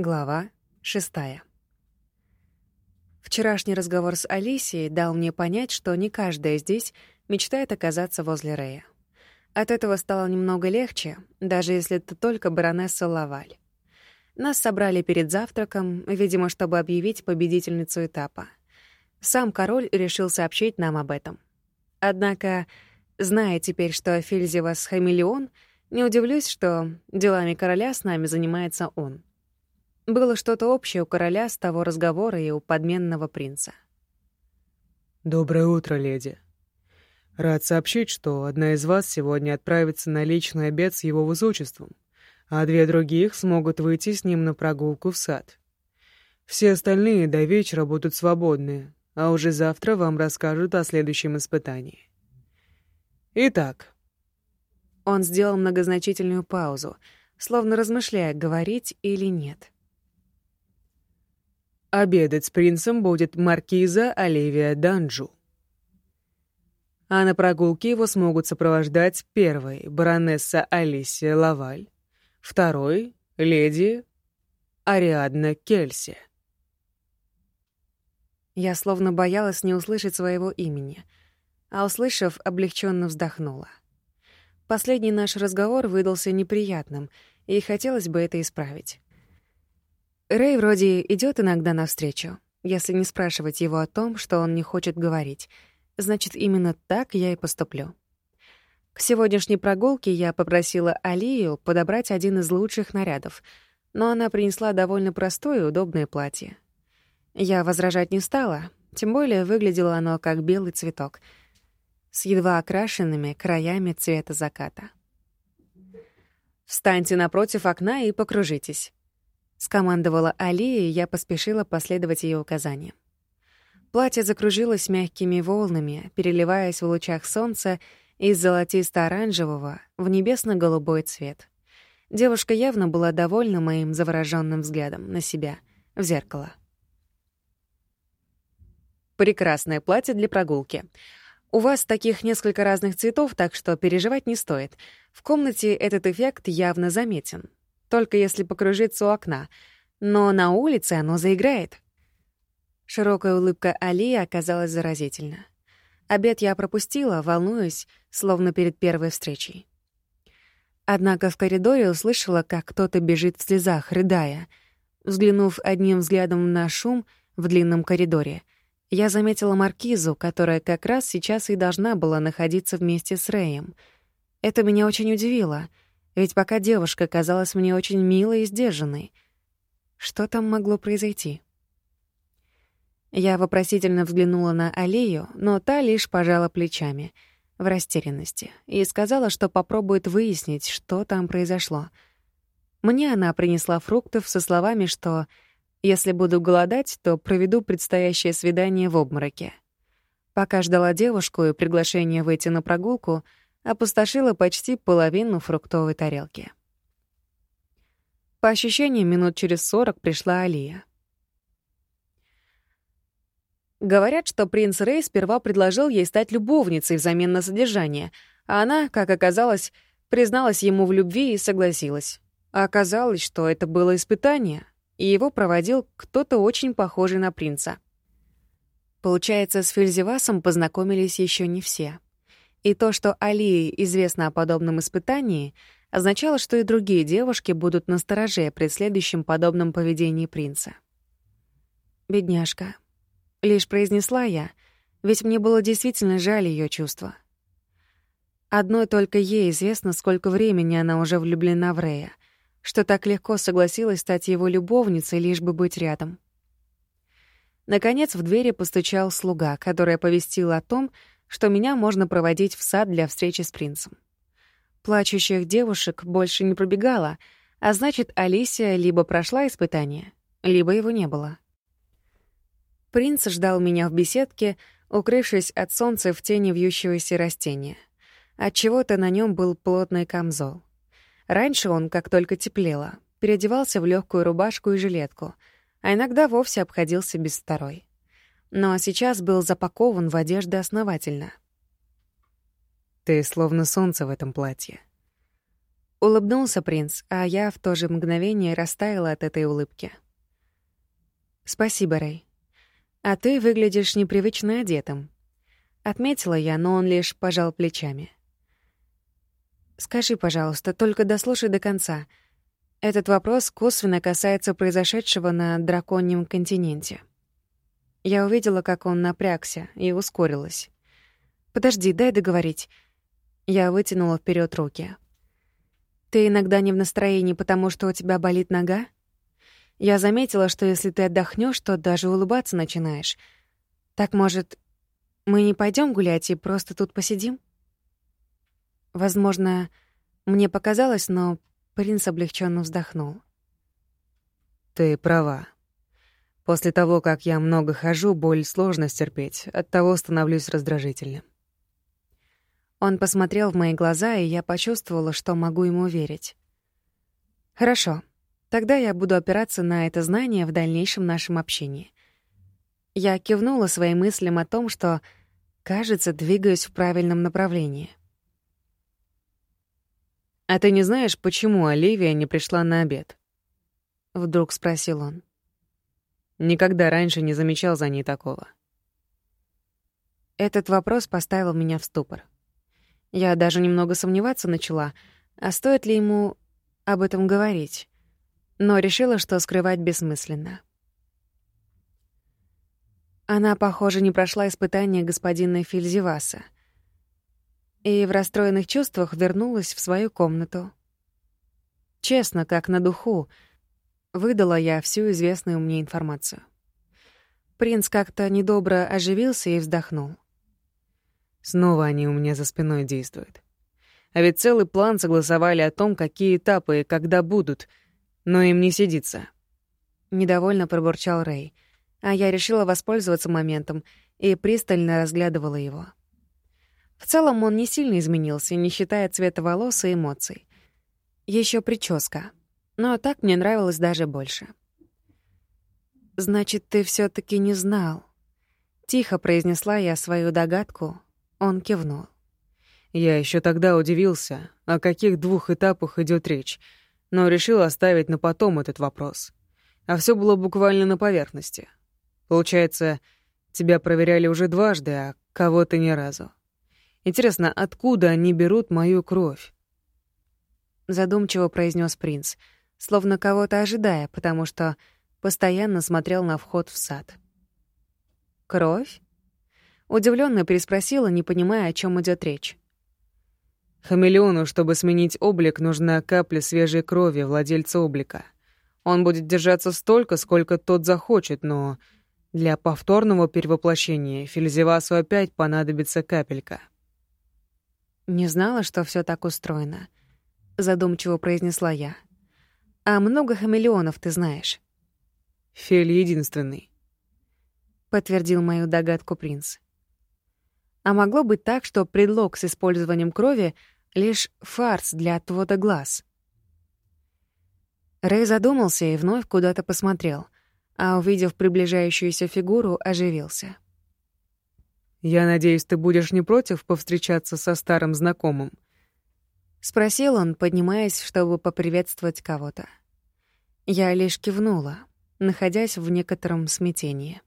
Глава шестая. Вчерашний разговор с Алисией дал мне понять, что не каждая здесь мечтает оказаться возле Рея. От этого стало немного легче, даже если это только баронесса Лаваль. Нас собрали перед завтраком, видимо, чтобы объявить победительницу этапа. Сам король решил сообщить нам об этом. Однако, зная теперь, что Фильзевас — хамелеон, не удивлюсь, что делами короля с нами занимается он — было что-то общее у короля с того разговора и у подменного принца. «Доброе утро, леди. Рад сообщить, что одна из вас сегодня отправится на личный обед с его высочеством, а две других смогут выйти с ним на прогулку в сад. Все остальные до вечера будут свободны, а уже завтра вам расскажут о следующем испытании. Итак...» Он сделал многозначительную паузу, словно размышляя, говорить или нет. Обедать с принцем будет маркиза Оливия Данджу. А на прогулке его смогут сопровождать первый — баронесса Алисия Лаваль, второй — леди Ариадна Кельси. Я словно боялась не услышать своего имени, а, услышав, облегченно вздохнула. Последний наш разговор выдался неприятным, и хотелось бы это исправить. Рэй вроде идет иногда навстречу, если не спрашивать его о том, что он не хочет говорить. Значит, именно так я и поступлю. К сегодняшней прогулке я попросила Алию подобрать один из лучших нарядов, но она принесла довольно простое и удобное платье. Я возражать не стала, тем более выглядело оно как белый цветок с едва окрашенными краями цвета заката. «Встаньте напротив окна и покружитесь», Скомандовала Алия, и я поспешила последовать ее указаниям. Платье закружилось мягкими волнами, переливаясь в лучах солнца из золотисто-оранжевого в небесно-голубой цвет. Девушка явно была довольна моим завороженным взглядом на себя в зеркало. Прекрасное платье для прогулки. У вас таких несколько разных цветов, так что переживать не стоит. В комнате этот эффект явно заметен только если покружиться у окна, но на улице оно заиграет. Широкая улыбка Али оказалась заразительна. Обед я пропустила, волнуясь, словно перед первой встречей. Однако в коридоре услышала, как кто-то бежит в слезах, рыдая. Взглянув одним взглядом на шум в длинном коридоре, я заметила маркизу, которая как раз сейчас и должна была находиться вместе с Рэем. Это меня очень удивило — ведь пока девушка казалась мне очень милой и сдержанной. Что там могло произойти? Я вопросительно взглянула на Алию, но та лишь пожала плечами в растерянности и сказала, что попробует выяснить, что там произошло. Мне она принесла фруктов со словами, что если буду голодать, то проведу предстоящее свидание в обмороке. Пока ждала девушку и приглашение выйти на прогулку — опустошила почти половину фруктовой тарелки. По ощущениям, минут через сорок пришла Алия. Говорят, что принц Рей сперва предложил ей стать любовницей взамен на содержание, а она, как оказалось, призналась ему в любви и согласилась. А оказалось, что это было испытание, и его проводил кто-то очень похожий на принца. Получается, с Фельзевасом познакомились еще не все. И то, что Алии известно о подобном испытании, означало, что и другие девушки будут настороже при следующем подобном поведении принца. «Бедняжка», — лишь произнесла я, ведь мне было действительно жаль ее чувства. Одной только ей известно, сколько времени она уже влюблена в Рея, что так легко согласилась стать его любовницей, лишь бы быть рядом. Наконец в двери постучал слуга, который оповестил о том, что меня можно проводить в сад для встречи с принцем. Плачущих девушек больше не пробегало, а значит, Алисия либо прошла испытание, либо его не было. Принц ждал меня в беседке, укрывшись от солнца в тени вьющегося растения. Отчего-то на нем был плотный камзол. Раньше он, как только теплело, переодевался в легкую рубашку и жилетку, а иногда вовсе обходился без второй но сейчас был запакован в одежды основательно. «Ты словно солнце в этом платье». Улыбнулся принц, а я в то же мгновение растаяла от этой улыбки. «Спасибо, Рэй. А ты выглядишь непривычно одетым». Отметила я, но он лишь пожал плечами. «Скажи, пожалуйста, только дослушай до конца. Этот вопрос косвенно касается произошедшего на драконьем континенте». Я увидела, как он напрягся, и ускорилась. «Подожди, дай договорить». Я вытянула вперед руки. «Ты иногда не в настроении, потому что у тебя болит нога?» Я заметила, что если ты отдохнешь, то даже улыбаться начинаешь. Так, может, мы не пойдем гулять и просто тут посидим? Возможно, мне показалось, но принц облегченно вздохнул. Ты права. После того, как я много хожу, боль сложно стерпеть, оттого становлюсь раздражительным. Он посмотрел в мои глаза, и я почувствовала, что могу ему верить. Хорошо. Тогда я буду опираться на это знание в дальнейшем нашем общении. Я кивнула своим мыслям о том, что, кажется, двигаюсь в правильном направлении. «А ты не знаешь, почему Оливия не пришла на обед?» — вдруг спросил он. Никогда раньше не замечал за ней такого. Этот вопрос поставил меня в ступор. Я даже немного сомневаться начала, а стоит ли ему об этом говорить но решила, что скрывать бессмысленно. Она, похоже, не прошла испытания господина Фильзиваса и в расстроенных чувствах вернулась в свою комнату. Честно, как на духу, выдала я всю известную мне информацию. Принц как-то недобро оживился и вздохнул. Снова они у меня за спиной действуют. А ведь целый план согласовали о том, какие этапы и когда будут — но им не сидится. Недовольно пробурчал Рэй, а я решила воспользоваться моментом и пристально разглядывала его. В целом он не сильно изменился, не считая цвета волос и эмоций. Еще прическа. Но так мне нравилось даже больше. «Значит, ты все таки не знал?» Тихо произнесла я свою догадку. Он кивнул. Я еще тогда удивился, о каких двух этапах идет речь — но решил оставить на потом этот вопрос. А все было буквально на поверхности. Получается, тебя проверяли уже дважды, а кого-то ни разу. Интересно, откуда они берут мою кровь? Задумчиво произнес принц, словно кого-то ожидая, потому что постоянно смотрел на вход в сад. «Кровь?» Удивленно переспросила, не понимая, о чем идет речь. Хамелеону, чтобы сменить облик, нужна капля свежей крови владельца облика. Он будет держаться столько, сколько тот захочет, но для повторного перевоплощения Фельзевасу опять понадобится капелька. «Не знала, что все так устроено», — задумчиво произнесла я. «А много хамелеонов ты знаешь?» «Фель единственный», — подтвердил мою догадку принц. А могло быть так, что предлог с использованием крови — лишь фарс для отвода глаз. Рэй задумался и вновь куда-то посмотрел, а, увидев приближающуюся фигуру, оживился. «Я надеюсь, ты будешь не против повстречаться со старым знакомым?» — спросил он, поднимаясь, чтобы поприветствовать кого-то. Я лишь кивнула, находясь в некотором смятении.